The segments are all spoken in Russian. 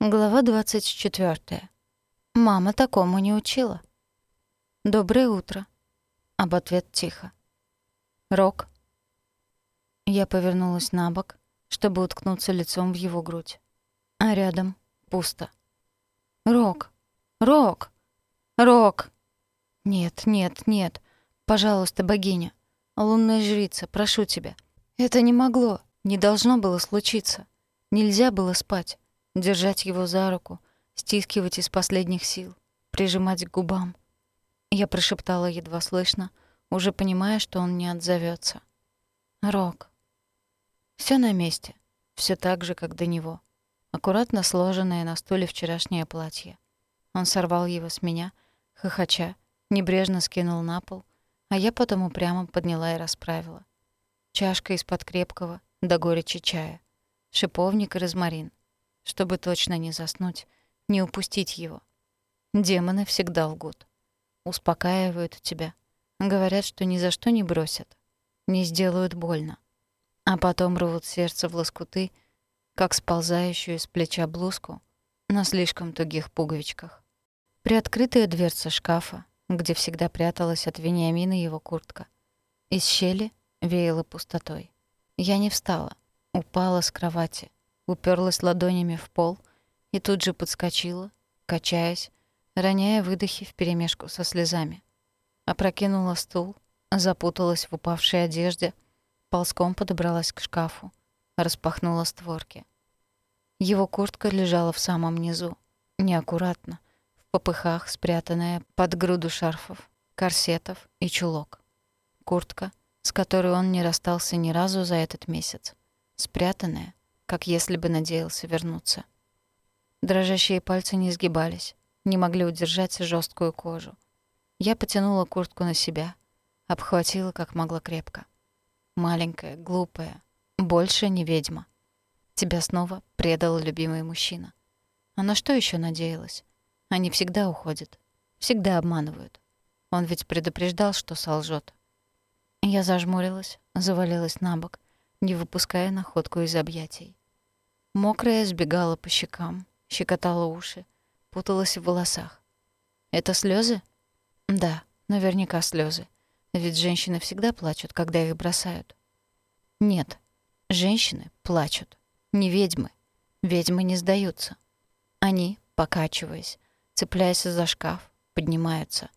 Глава 24. Мама такому не учила. «Доброе утро». Об ответ тихо. «Рок». Я повернулась на бок, чтобы уткнуться лицом в его грудь. А рядом пусто. «Рок! Рок! Рок!» «Нет, нет, нет. Пожалуйста, богиня. Лунная жрица, прошу тебя. Это не могло, не должно было случиться. Нельзя было спать, держать его за руку, стискивать из последних сил, прижимать к губам. Я прошептала едва слышно, уже понимая, что он не отзовется. «Рок». Все на месте, все так же, как до него. Аккуратно сложенное на стуле вчерашнее платье. Он сорвал его с меня, хохоча, небрежно скинул на пол, а я потом упрямо подняла и расправила. Чашка из-под крепкого до горечи чая, шиповник и розмарин, чтобы точно не заснуть, не упустить его. Демоны всегда лгут. Успокаивают тебя, говорят, что ни за что не бросят, не сделают больно. А потом рвут сердце в лоскуты, как сползающую с плеча блузку на слишком тугих пуговичках. Приоткрытая дверца шкафа, где всегда пряталась от Вениамина его куртка. Из щели веяло пустотой. Я не встала, упала с кровати, уперлась ладонями в пол и тут же подскочила, качаясь, роняя выдохи вперемешку со слезами. Опрокинула стул, запуталась в упавшей одежде, ползком подобралась к шкафу, распахнула створки. Его куртка лежала в самом низу, неаккуратно, в попыхах, спрятанная под груду шарфов, корсетов и чулок. Куртка, с которой он не расстался ни разу за этот месяц. Спрятанная, как если бы надеялся вернуться. Дрожащие пальцы не сгибались, не могли удержать жесткую кожу. Я потянула куртку на себя, обхватила как могла крепко. Маленькая, глупая, больше не ведьма. Тебя снова предал любимый мужчина. А на что еще надеялась? Они всегда уходят, всегда обманывают. Он ведь предупреждал, что солжет. Я зажмурилась, завалилась на бок, не выпуская находку из объятий. Мокрая сбегала по щекам, щекотала уши, путалась в волосах. Это слезы? Да, наверняка слезы. Ведь женщины всегда плачут, когда их бросают. Нет, женщины плачут. Не ведьмы. Ведьмы не сдаются. Они, покачиваясь, цепляясь за шкаф, поднимаются,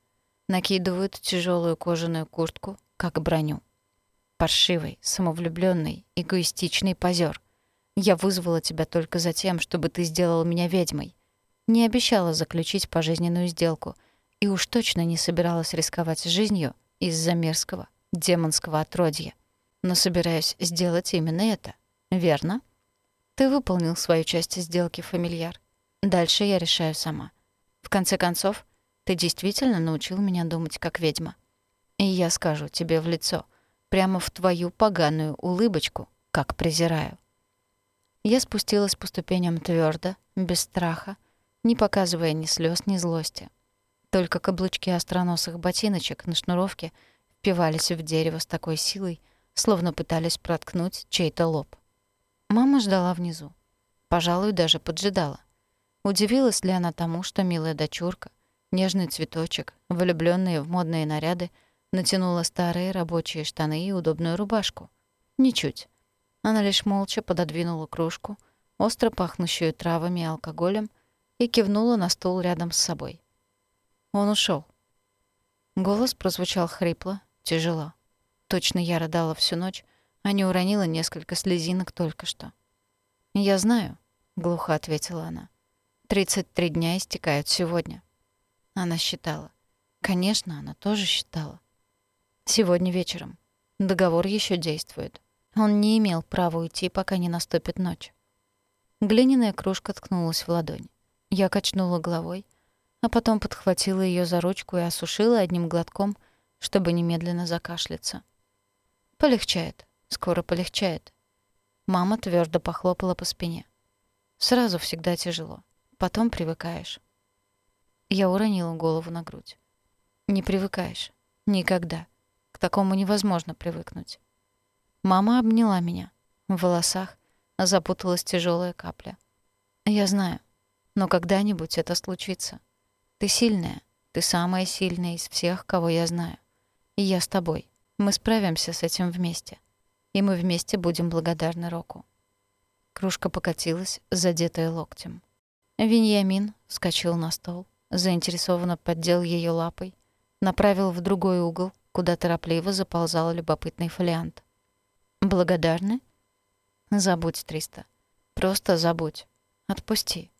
накидывают тяжелую кожаную куртку, как броню. Паршивый, самовлюбленный, эгоистичный позер. Я вызвала тебя только за тем, чтобы ты сделал меня ведьмой. Не обещала заключить пожизненную сделку и уж точно не собиралась рисковать жизнью из-за мерзкого, демонского отродья. Но собираюсь сделать именно это. Верно? Ты выполнил свою часть сделки, фамильяр. Дальше я решаю сама. В конце концов, ты действительно научил меня думать как ведьма. И я скажу тебе в лицо, прямо в твою поганую улыбочку, как презираю. Я спустилась по ступеням твердо, без страха, не показывая ни слез, ни злости. Только каблучки остроносых ботиночек на шнуровке впивались в дерево с такой силой, словно пытались проткнуть чей-то лоб. Мама ждала внизу. Пожалуй, даже поджидала. Удивилась ли она тому, что милая дочурка, нежный цветочек, влюблённая в модные наряды, натянула старые рабочие штаны и удобную рубашку? Ничуть. Она лишь молча пододвинула кружку, остро пахнущую травами и алкоголем, и кивнула на стул рядом с собой. Он ушел. Голос прозвучал хрипло, тяжело. Точно я рыдала всю ночь, а не уронила несколько слезинок только что. «Я знаю», — глухо ответила она. «Тридцать три дня истекают сегодня». Она считала. Конечно, она тоже считала. Сегодня вечером. Договор еще действует. Он не имел права уйти, пока не наступит ночь. Глиняная кружка ткнулась в ладонь. Я качнула головой, а потом подхватила ее за ручку и осушила одним глотком, чтобы немедленно закашляться. Полегчает, скоро полегчает. Мама твердо похлопала по спине. Сразу всегда тяжело, потом привыкаешь. Я уронила голову на грудь. Не привыкаешь. Никогда. К такому невозможно привыкнуть. Мама обняла меня. В волосах запуталась тяжелая капля. «Я знаю. Но когда-нибудь это случится. Ты сильная. Ты самая сильная из всех, кого я знаю. И я с тобой. Мы справимся с этим вместе. И мы вместе будем благодарны Року. Кружка покатилась, задетая локтем. Виньямин вскочил на стол, заинтересованно поддел ее лапой, направил в другой угол, куда торопливо заползал любопытный фолиант. «Благодарны?» «Забудь, Триста. Просто забудь. Отпусти.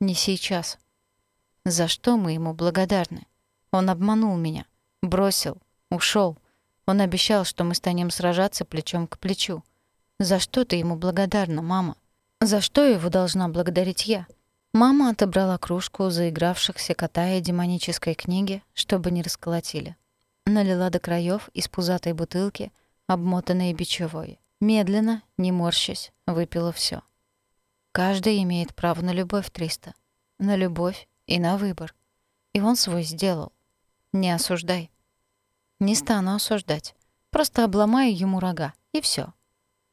Не сейчас. За что мы ему благодарны? Он обманул меня, бросил, ушел. Он обещал, что мы станем сражаться плечом к плечу. За что ты ему благодарна, мама? За что его должна благодарить я? Мама отобрала кружку заигравшихся кота и демонической книги, чтобы не расколотили. Налила до краев из пузатой бутылки, обмотанной бичевой. Медленно, не морщась, выпила все. Каждый имеет право на любовь, Триста. На любовь и на выбор. И он свой сделал. Не осуждай. Не стану осуждать. Просто обломаю ему рога, и все.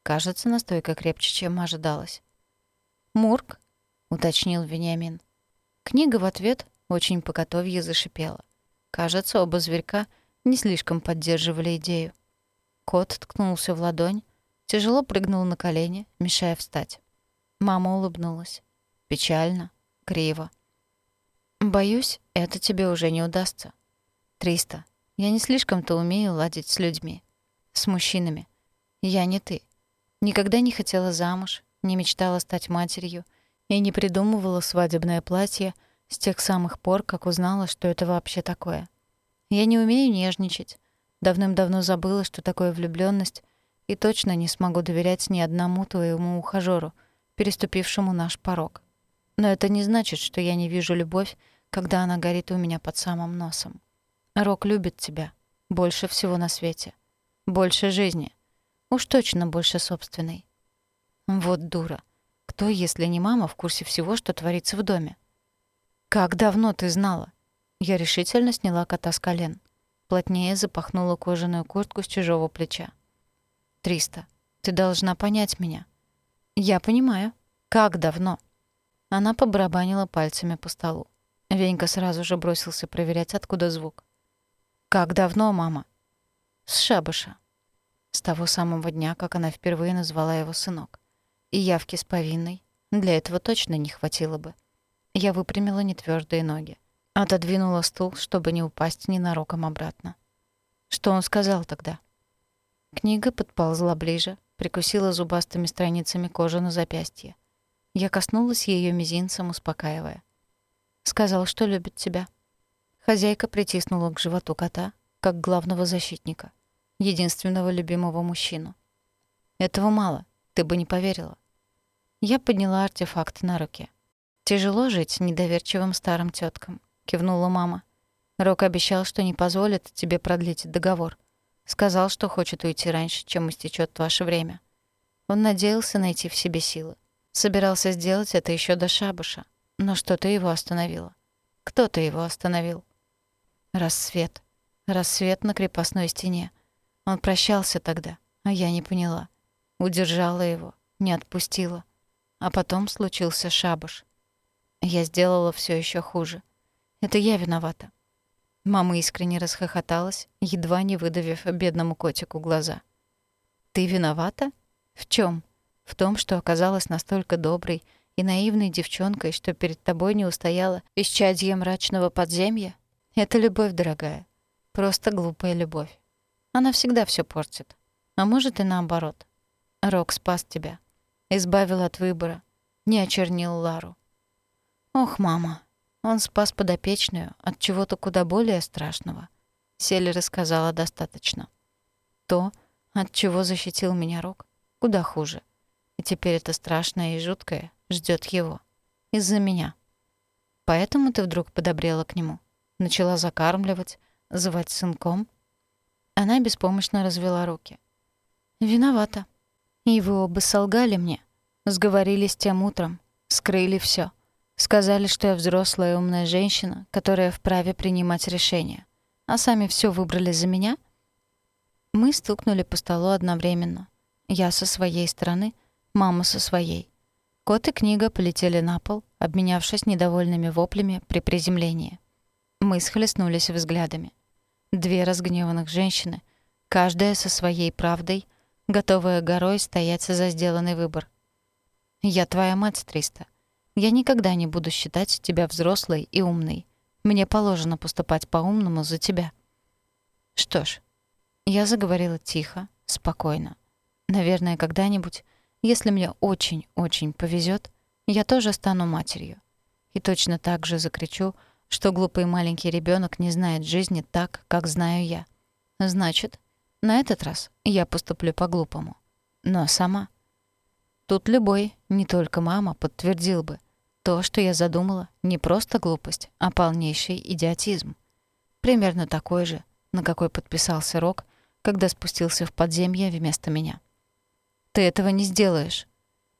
Кажется, настойка крепче, чем ожидалось. «Мурк?» — уточнил Вениамин. Книга в ответ очень по-котовье зашипела. Кажется, оба зверька не слишком поддерживали идею. Кот ткнулся в ладонь, тяжело прыгнул на колени, мешая встать. Мама улыбнулась. Печально, криво. Боюсь, это тебе уже не удастся. Триста. Я не слишком-то умею ладить с людьми. С мужчинами. Я не ты. Никогда не хотела замуж, не мечтала стать матерью и не придумывала свадебное платье с тех самых пор, как узнала, что это вообще такое. Я не умею нежничать. Давным-давно забыла, что такое влюблённость, и точно не смогу доверять ни одному твоему ухажёру, переступившему наш порог. Но это не значит, что я не вижу любовь, когда она горит у меня под самым носом. Рок любит тебя. Больше всего на свете. Больше жизни. Уж точно больше собственной. Вот дура. Кто, если не мама, в курсе всего, что творится в доме? «Как давно ты знала?» Я решительно сняла кота с колен. Плотнее запахнула кожаную куртку с чужого плеча. «Триста, ты должна понять меня». «Я понимаю. Как давно?» Она побарабанила пальцами по столу. Венька сразу же бросился проверять, откуда звук. «Как давно, мама?» «С шабаша». С того самого дня, как она впервые назвала его сынок. И явки с повинной для этого точно не хватило бы. Я выпрямила нетвёрдые ноги. Отодвинула стул, чтобы не упасть ненароком обратно. Что он сказал тогда? Книга подползла ближе, прикусила зубастыми страницами кожу на запястье. Я коснулась ее мизинцем, успокаивая. Сказал, что любит тебя. Хозяйка притиснула к животу кота, как главного защитника, единственного любимого мужчину. Этого мало, ты бы не поверила. Я подняла артефакт на руке. Тяжело жить недоверчивым старым теткам, кивнула мама. Рок обещал, что не позволит тебе продлить договор. Сказал, что хочет уйти раньше, чем истечет ваше время. Он надеялся найти в себе силы. Собирался сделать это еще до шабуша, но что-то его остановило. Кто-то его остановил. Рассвет. Рассвет на крепостной стене. Он прощался тогда, а я не поняла. Удержала его, не отпустила. А потом случился шабуш. Я сделала все еще хуже. Это я виновата. Мама искренне расхохоталась, едва не выдавив бедному котику глаза. «Ты виновата? В чем? В том, что оказалась настолько доброй и наивной девчонкой, что перед тобой не устояла исчадье мрачного подземья? Это любовь, дорогая. Просто глупая любовь. Она всегда все портит. А может и наоборот. Рок спас тебя. Избавил от выбора. Не очернил Лару. Ох, мама. Он спас подопечную от чего-то куда более страшного. Селли рассказала достаточно. То, от чего защитил меня Рок, куда хуже. И теперь это страшное и жуткое ждет его. Из-за меня. Поэтому ты вдруг подобрела к нему. Начала закармливать, звать сынком. Она беспомощно развела руки. «Виновата. И вы оба солгали мне. Сговорились тем утром. Скрыли все. Сказали, что я взрослая умная женщина, которая вправе принимать решения. А сами все выбрали за меня?» Мы стукнули по столу одновременно. Я со своей стороны — мама со своей. Кот и книга полетели на пол, обменявшись недовольными воплями при приземлении. Мы схлестнулись взглядами. Две разгневанных женщины, каждая со своей правдой, готовая горой стоять за сделанный выбор. «Я твоя мать, Триста. Я никогда не буду считать тебя взрослой и умной. Мне положено поступать по-умному за тебя». Что ж, я заговорила тихо, спокойно. Наверное, когда-нибудь, если мне очень-очень повезет, я тоже стану матерью. И точно так же закричу, что глупый маленький ребенок не знает жизни так, как знаю я. Значит, на этот раз я поступлю по-глупому. Но сама. Тут любой, не только мама, подтвердил бы. То, что я задумала, не просто глупость, а полнейший идиотизм. Примерно такой же, на какой подписался Рок, когда спустился в подземье вместо меня. «Ты этого не сделаешь».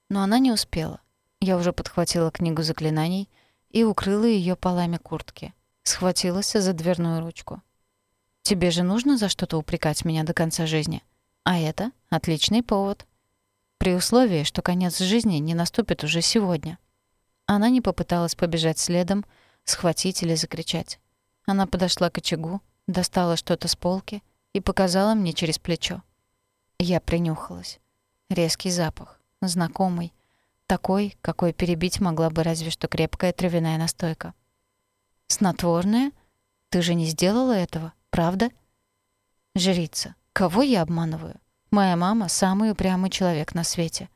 Но она не успела. Я уже подхватила книгу заклинаний и укрыла ее полами куртки. Схватилась за дверную ручку. «Тебе же нужно за что-то упрекать меня до конца жизни. А это отличный повод. При условии, что конец жизни не наступит уже сегодня». Она не попыталась побежать следом, схватить или закричать. Она подошла к очагу, достала что-то с полки и показала мне через плечо. Я принюхалась. Резкий запах, знакомый, такой, какой перебить могла бы разве что крепкая травяная настойка. «Снотворное? Ты же не сделала этого, правда?» «Жрица, кого я обманываю? Моя мама — самый упрямый человек на свете.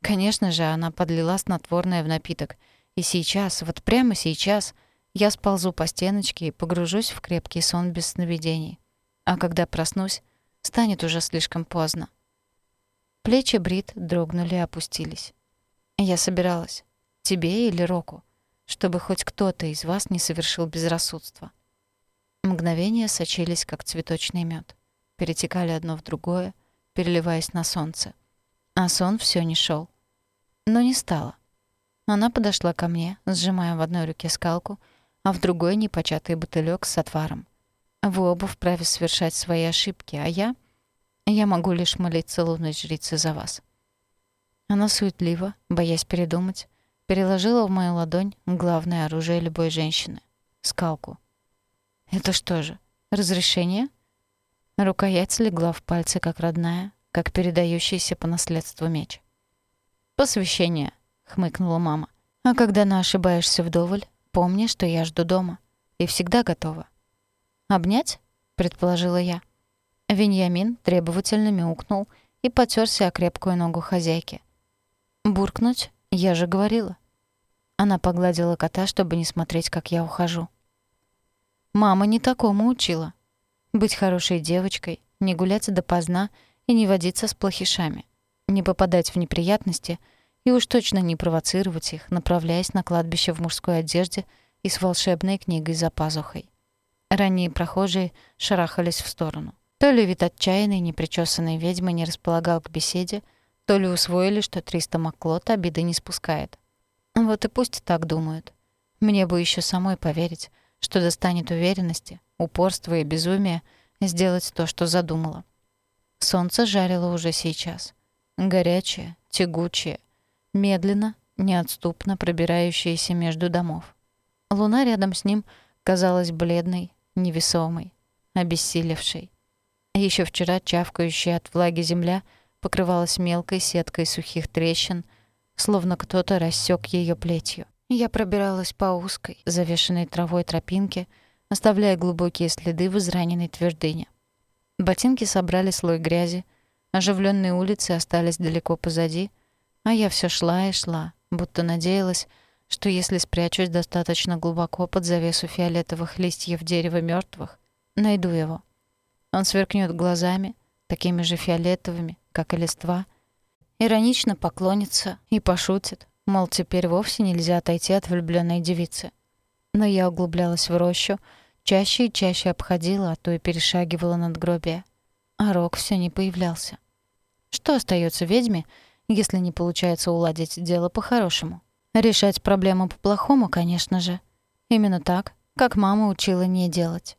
Конечно же, она подлила снотворное в напиток. И сейчас, вот прямо сейчас, я сползу по стеночке и погружусь в крепкий сон без сновидений. А когда проснусь, станет уже слишком поздно. Плечи Брит дрогнули и опустились. Я собиралась. Тебе или Року. Чтобы хоть кто-то из вас не совершил безрассудство. Мгновения сочились, как цветочный мед, Перетекали одно в другое, переливаясь на солнце. А сон все не шел. Но не стало. Она подошла ко мне, сжимая в одной руке скалку, а в другой — непочатый бутылек с отваром. Вы оба вправе совершать свои ошибки, а я... Я могу лишь молиться лунной жрице за вас. Она суетливо, боясь передумать, переложила в мою ладонь главное оружие любой женщины — скалку. «Это что же, разрешение?» Рукоять легла в пальцы как родная, как передающийся по наследству меч. «Посвящение», — хмыкнула мама. «А когда на ошибаешься вдоволь, помни, что я жду дома. И всегда готова». «Обнять?» — предположила я. Веньямин требовательно мяукнул и потерся о крепкую ногу хозяйки. «Буркнуть? Я же говорила». Она погладила кота, чтобы не смотреть, как я ухожу. «Мама не такому учила. Быть хорошей девочкой, не гулять допоздна и не водиться с плохишами, не попадать в неприятности и уж точно не провоцировать их, направляясь на кладбище в мужской одежде и с волшебной книгой за пазухой». Ранние прохожие шарахались в сторону. То ли вид отчаянной, непричесанной ведьмы не располагал к беседе, то ли усвоили, что Триста Маклот обиды не спускает. Вот и пусть так думают. Мне бы еще самой поверить, что достанет уверенности, упорства и безумия сделать то, что задумала. Солнце жарило уже сейчас. Горячее, тягучее, медленно, неотступно пробирающееся между домов. Луна рядом с ним казалась бледной, невесомой, обессилевшей. Еще вчера чавкающая от влаги земля — покрывалась мелкой сеткой сухих трещин, словно кто-то рассек ее плетью. Я пробиралась по узкой, завешенной травой тропинке, оставляя глубокие следы в израненной твердыне. Ботинки собрали слой грязи, оживленные улицы остались далеко позади, а я все шла и шла, будто надеялась, что если спрячусь достаточно глубоко под завесу фиолетовых листьев дерева мертвых, найду его. Он сверкнет глазами, такими же фиолетовыми, как и листва, иронично поклонится и пошутит, мол, теперь вовсе нельзя отойти от влюбленной девицы. Но я углублялась в рощу, чаще и чаще обходила, а то и перешагивала над гробия. А Рок все не появлялся. Что остается ведьме, если не получается уладить дело по-хорошему? Решать проблему по-плохому, конечно же. Именно так, как мама учила не делать.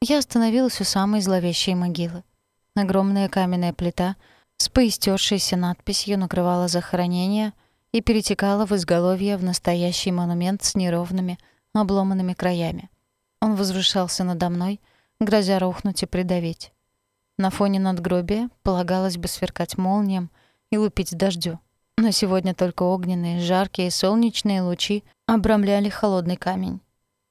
Я остановилась у самой зловещей могилы. Огромная каменная плита — с поистершейся надписью накрывала захоронение и перетекала в изголовье в настоящий монумент с неровными, обломанными краями. Он возвышался надо мной, грозя рухнуть и придавить. На фоне надгробия полагалось бы сверкать молниям и лупить дождю. Но сегодня только огненные, жаркие солнечные лучи обрамляли холодный камень.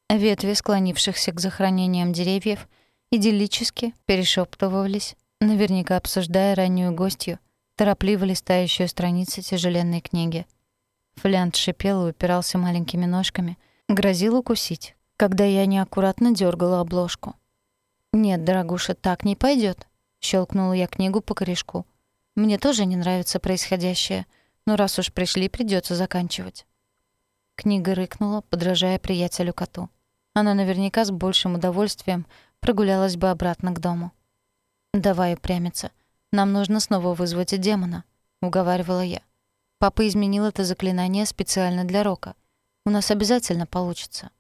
Ветви склонившихся к захоронениям деревьев идиллически перешептывались, наверняка обсуждая раннюю гостью, торопливо листающую страницы тяжеленной книги. Флянт шипел и упирался маленькими ножками, грозил укусить, когда я неаккуратно дергала обложку. «Нет, дорогуша, так не пойдет, щелкнула я книгу по корешку. «Мне тоже не нравится происходящее, но раз уж пришли, придется заканчивать». Книга рыкнула, подражая приятелю-коту. Она наверняка с большим удовольствием прогулялась бы обратно к дому. «Давай упрямиться. Нам нужно снова вызвать демона», — уговаривала я. «Папа изменил это заклинание специально для Рока. У нас обязательно получится».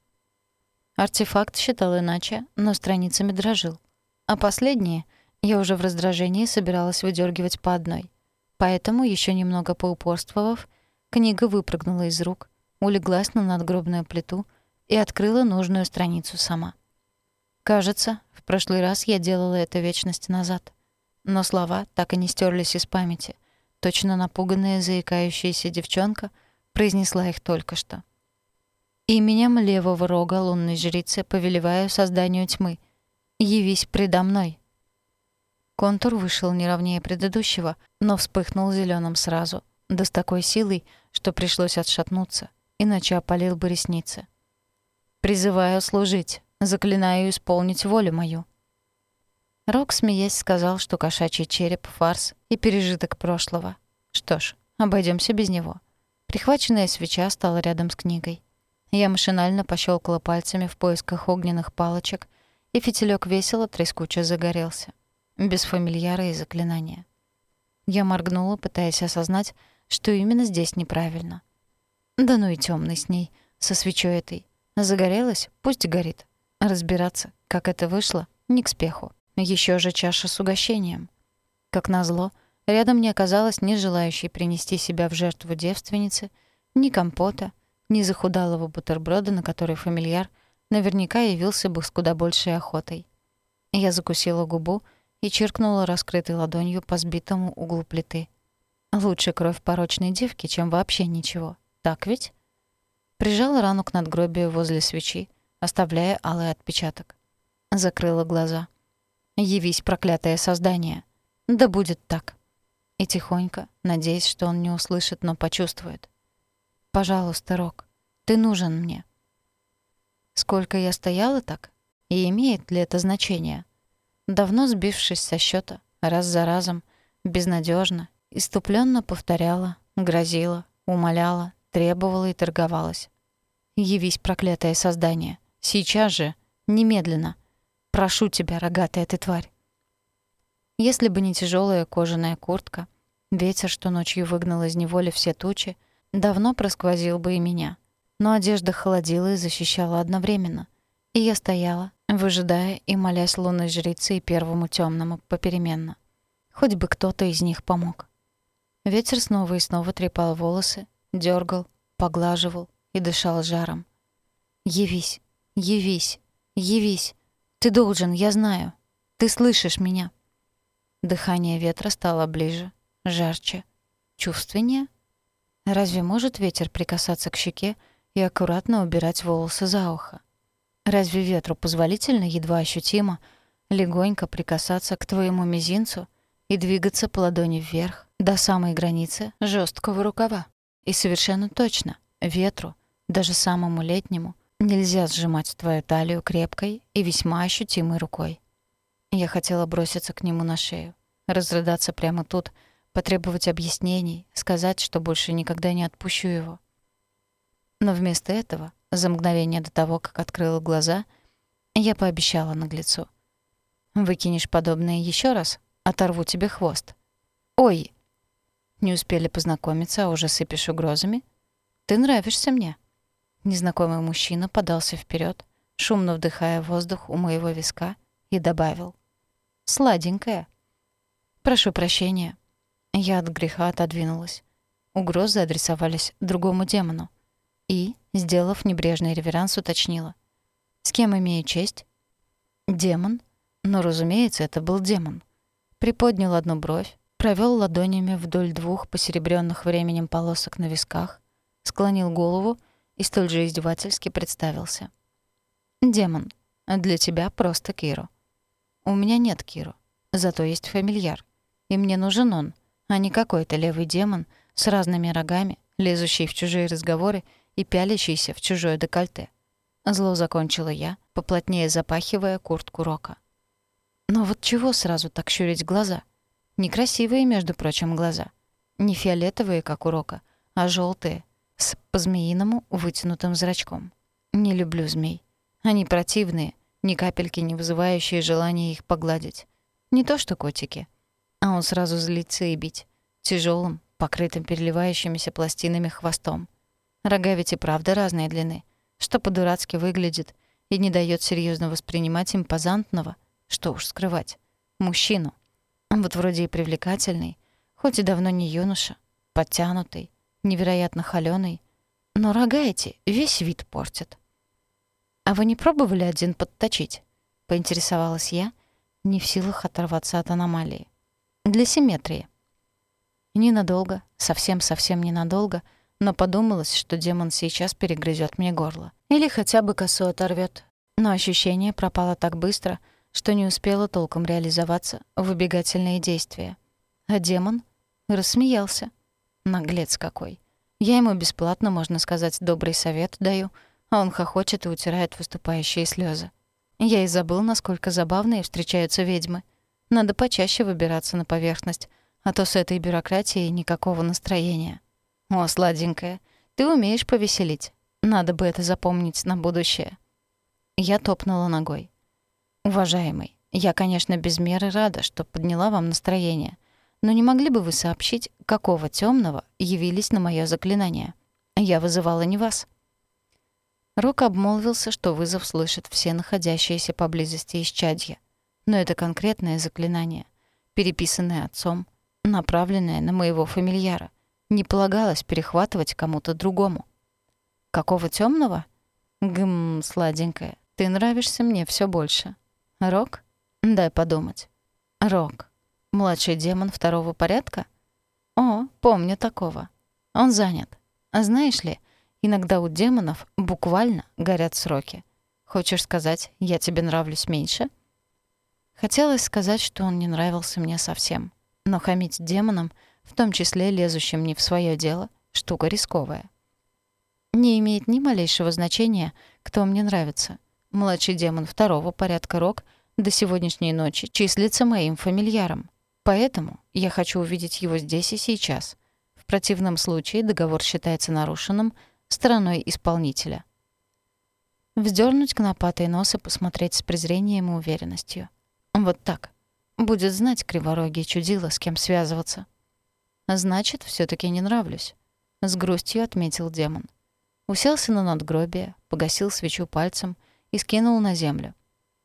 Артефакт считал иначе, но страницами дрожил. А последние я уже в раздражении собиралась выдергивать по одной. Поэтому, еще немного поупорствовав, книга выпрыгнула из рук, улеглась на надгробную плиту и открыла нужную страницу сама. Кажется, в прошлый раз я делала это вечность назад. Но слова так и не стерлись из памяти. Точно напуганная, заикающаяся девчонка произнесла их только что. «Именем левого рога лунной жрицы повелеваю созданию тьмы. Явись предо мной». Контур вышел не ровнее предыдущего, но вспыхнул зеленым сразу, да с такой силой, что пришлось отшатнуться, иначе опалил бы ресницы. «Призываю служить, заклинаю исполнить волю мою». Рок, смеясь, сказал, что кошачий череп — фарс и пережиток прошлого. Что ж, обойдемся без него. Прихваченная свеча стала рядом с книгой. Я машинально пощелкала пальцами в поисках огненных палочек, и фитилек весело трескуче загорелся. Без фамильяра и заклинания. Я моргнула, пытаясь осознать, что именно здесь неправильно. Да ну и темный с ней, со свечой этой. Загорелась, пусть горит. Разбираться, как это вышло, не к спеху. Еще же чаша с угощением. Как назло, рядом не оказалось ни желающей принести себя в жертву девственницы, ни компота, ни захудалого бутерброда, на который фамильяр наверняка явился бы с куда большей охотой. Я закусила губу и чиркнула раскрытой ладонью по сбитому углу плиты. Лучше кровь порочной девки, чем вообще ничего. Так ведь? Прижала рану к надгробию возле свечи, оставляя алый отпечаток. Закрыла глаза. «Явись, проклятое создание! Да будет так!» И тихонько, надеясь, что он не услышит, но почувствует. «Пожалуйста, Рок, ты нужен мне». Сколько я стояла так? И имеет ли это значение? Давно сбившись со счета, раз за разом, безнадежно, иступленно повторяла, грозила, умоляла, требовала и торговалась. «Явись, проклятое создание! Сейчас же! Немедленно! Прошу тебя, рогатая ты тварь!» Если бы не тяжелая кожаная куртка, ветер, что ночью выгнал из неволи все тучи, давно просквозил бы и меня. Но одежда холодила и защищала одновременно. И я стояла, выжидая и молясь лунной жрице и первому темному попеременно. Хоть бы кто-то из них помог. Ветер снова и снова трепал волосы, дергал, поглаживал и дышал жаром. «Явись, явись, явись! Ты должен, я знаю! Ты слышишь меня!» Дыхание ветра стало ближе, жарче, чувственнее. Разве может ветер прикасаться к щеке и аккуратно убирать волосы за ухо? Разве ветру позволительно едва ощутимо легонько прикасаться к твоему мизинцу и двигаться по ладони вверх до самой границы жесткого рукава? И совершенно точно, ветру, даже самому летнему, нельзя сжимать твою талию крепкой и весьма ощутимой рукой. Я хотела броситься к нему на шею, разрыдаться прямо тут, потребовать объяснений, сказать, что больше никогда не отпущу его. Но вместо этого за мгновение до того, как открыла глаза, я пообещала наглецу. «Выкинешь подобное еще раз, оторву тебе хвост». «Ой!» Не успели познакомиться, а уже сыпешь угрозами. «Ты нравишься мне». Незнакомый мужчина подался вперед, шумно вдыхая воздух у моего виска, и добавил. «Сладенькая». «Прошу прощения». Я от греха отодвинулась. Угрозы адресовались другому демону. И, сделав небрежный реверанс, уточнила. «С кем имею честь?» «Демон?» Но, разумеется, это был демон. Приподнял одну бровь, провел ладонями вдоль двух посеребренных временем полосок на висках, склонил голову и столь же издевательски представился. «Демон, для тебя просто Киру. У меня нет Киру, зато есть фамильяр, и мне нужен он, а не какой-то левый демон с разными рогами, лезущий в чужие разговоры и пялящийся в чужое декольте». Зло закончила я, поплотнее запахивая куртку Рока. Но вот чего сразу так щурить глаза? Некрасивые, между прочим, глаза. Не фиолетовые, как у Рока, а желтые, с по-змеиному вытянутым зрачком. Не люблю змей. Они противные, ни капельки не вызывающие желания их погладить. Не то что котики. А он сразу злится и бить. тяжелым, покрытым переливающимися пластинами хвостом. Рога ведь и правда разной длины, что по-дурацки выглядит и не дает серьезно воспринимать импозантного, что уж скрывать. Мужчину. Вот вроде и привлекательный, хоть и давно не юноша, подтянутый, невероятно холёный, но рога эти весь вид портят. «А вы не пробовали один подточить?» — поинтересовалась я, не в силах оторваться от аномалии. «Для симметрии». Ненадолго, совсем-совсем ненадолго, но подумалось, что демон сейчас перегрызет мне горло. Или хотя бы косу оторвет. Но ощущение пропало так быстро — что не успела толком реализоваться в выбегательные действия. А демон рассмеялся. Наглец какой. Я ему бесплатно, можно сказать, добрый совет даю, а он хохочет и утирает выступающие слезы. Я и забыл, насколько забавные встречаются ведьмы. Надо почаще выбираться на поверхность, а то с этой бюрократией никакого настроения. О, сладенькая, ты умеешь повеселить. Надо бы это запомнить на будущее. Я топнула ногой. «Уважаемый, я, конечно, без меры рада, что подняла вам настроение, но не могли бы вы сообщить, какого темного явились на мое заклинание? Я вызывала не вас». Рок обмолвился, что вызов слышат все находящиеся поблизости исчадья. Но это конкретное заклинание, переписанное отцом, направленное на моего фамильяра, не полагалось перехватывать кому-то другому. «Какого темного? Гм, сладенькая, ты нравишься мне все больше. Рок? Дай подумать. Рок. Младший демон второго порядка? О, помню такого. Он занят. А знаешь ли, иногда у демонов буквально горят сроки. Хочешь сказать, я тебе нравлюсь меньше? Хотелось сказать, что он не нравился мне совсем. Но хамить демонам, в том числе лезущим не в свое дело, штука рисковая. Не имеет ни малейшего значения, кто мне нравится — Младший демон второго порядка Рок до сегодняшней ночи числится моим фамильяром. Поэтому я хочу увидеть его здесь и сейчас. В противном случае договор считается нарушенным стороной исполнителя. Вздернуть конопатый нос и посмотреть с презрением и уверенностью. Вот так. Будет знать криворогий чудило, с кем связываться. Значит, все таки не нравлюсь. С грустью отметил демон. Уселся на надгробие, погасил свечу пальцем — и скинул на землю.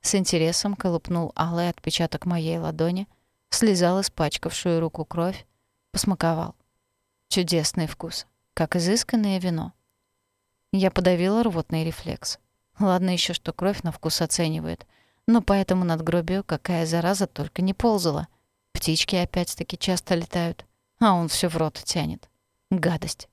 С интересом колупнул алый отпечаток моей ладони, слезал испачкавшую руку кровь, посмаковал. Чудесный вкус, как изысканное вино. Я подавила рвотный рефлекс. Ладно еще, что кровь на вкус оценивает, но по этому надгробию какая зараза только не ползала. Птички опять-таки часто летают, а он все в рот тянет. Гадость.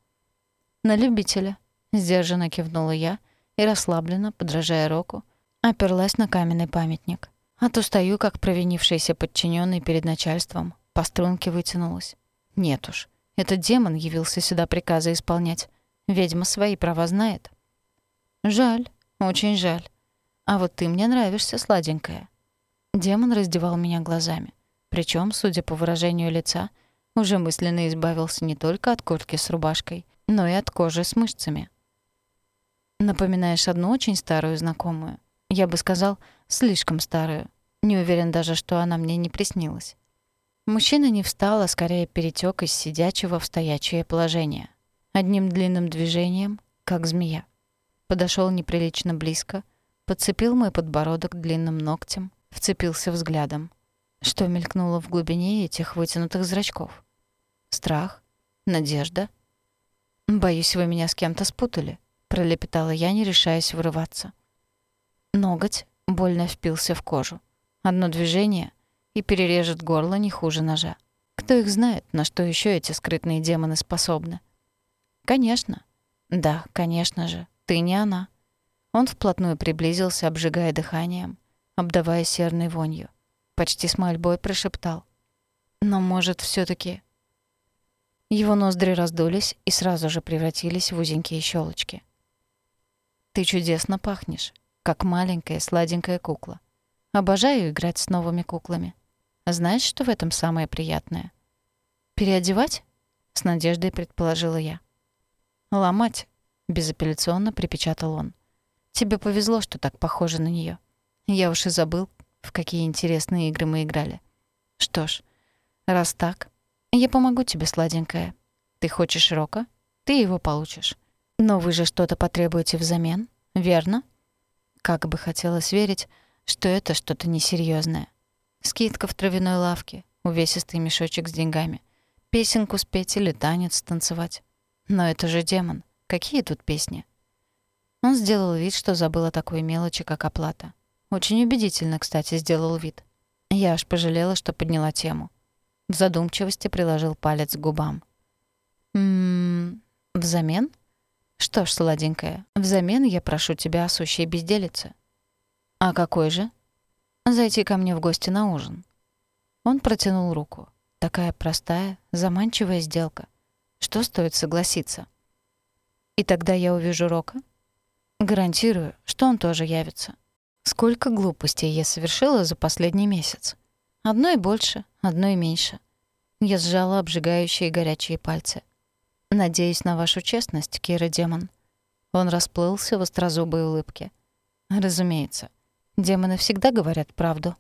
На любителя, сдержанно кивнула я — и расслабленно, подражая Року, оперлась на каменный памятник. А то стою, как провинившийся подчиненный перед начальством, по струнке вытянулась. Нет уж, этот демон явился сюда приказы исполнять. Ведьма свои права знает. Жаль, очень жаль. А вот ты мне нравишься, сладенькая. Демон раздевал меня глазами. Причем, судя по выражению лица, уже мысленно избавился не только от куртки с рубашкой, но и от кожи с мышцами. Напоминаешь одну очень старую знакомую. Я бы сказал, слишком старую. Не уверен даже, что она мне не приснилась. Мужчина не встал, а скорее перетек из сидячего в стоячее положение. Одним длинным движением, как змея. Подошел неприлично близко, подцепил мой подбородок длинным ногтем, вцепился взглядом. Что мелькнуло в глубине этих вытянутых зрачков? Страх? Надежда? «Боюсь, вы меня с кем-то спутали», — пролепетала я, не решаясь вырываться. Ноготь больно впился в кожу. Одно движение — и перережет горло не хуже ножа. Кто их знает, на что еще эти скрытные демоны способны? Конечно. Да, конечно же, ты не она. Он вплотную приблизился, обжигая дыханием, обдавая серной вонью. Почти с мольбой прошептал. Но, может, все таки Его ноздри раздулись и сразу же превратились в узенькие щелочки. «Ты чудесно пахнешь, как маленькая сладенькая кукла. Обожаю играть с новыми куклами. Знаешь, что в этом самое приятное? Переодевать? С надеждой предположила я. Ломать, безапелляционно припечатал он. Тебе повезло, что так похоже на нее. Я уж и забыл, в какие интересные игры мы играли. Что ж, раз так, я помогу тебе, сладенькая. Ты хочешь рока? Ты его получишь. Но вы же что-то потребуете взамен, верно? Как бы хотелось верить, что это что-то несерьезное. Скидка в травяной лавке, увесистый мешочек с деньгами. Песенку спеть или танец танцевать. Но это же демон. Какие тут песни? Он сделал вид, что забыл о такой мелочи, как оплата. Очень убедительно, кстати, сделал вид. Я аж пожалела, что подняла тему. В задумчивости приложил палец к губам. «Ммм, взамен? Что ж, сладенькая, взамен я прошу тебя о сущей безделице». «А какой же?» зайти ко мне в гости на ужин. Он протянул руку. Такая простая, заманчивая сделка. Что стоит согласиться? И тогда я увижу Рока? Гарантирую, что он тоже явится. Сколько глупостей я совершила за последний месяц. Одно и больше, одно и меньше. Я сжала обжигающие горячие пальцы. Надеюсь на вашу честность, Кира Демон. Он расплылся в острозубой улыбке. Разумеется. Демоны всегда говорят правду.